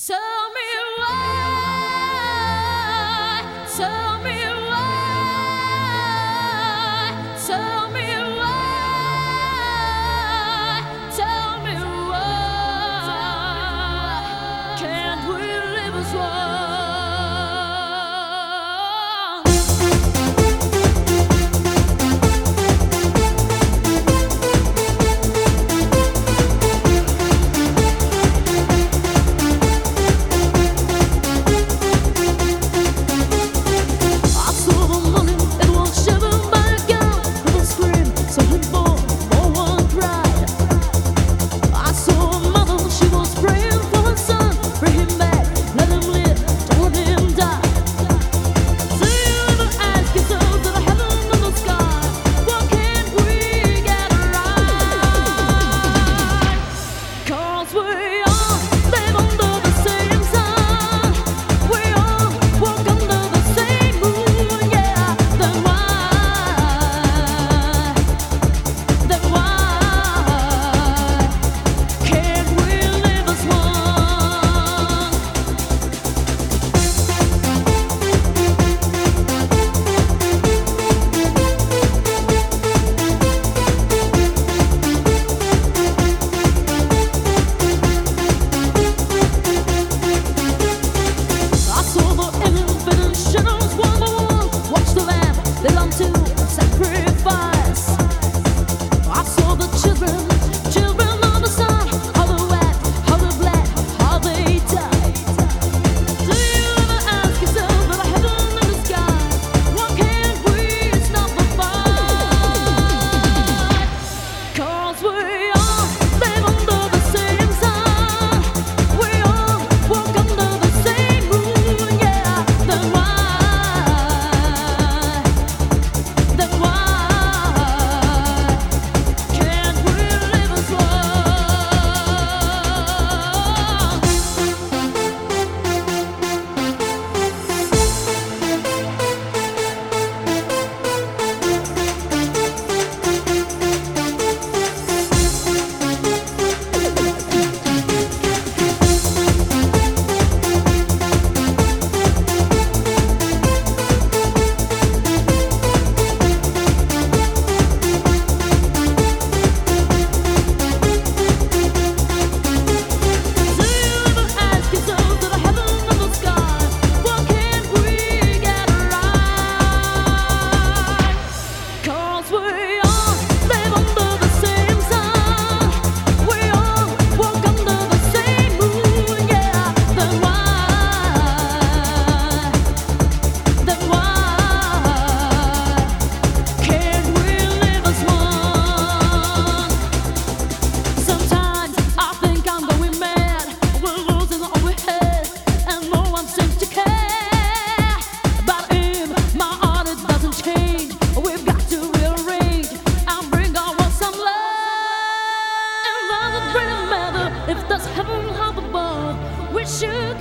So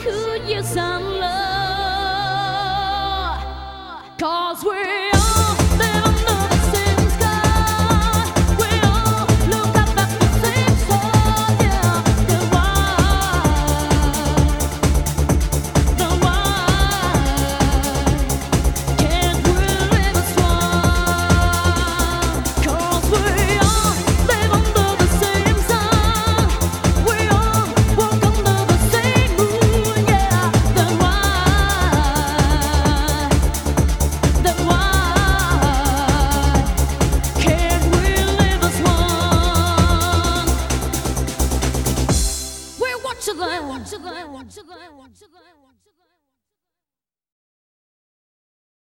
could you some love. Cause we're Watch the line, watch the line, watch the line, watch the line.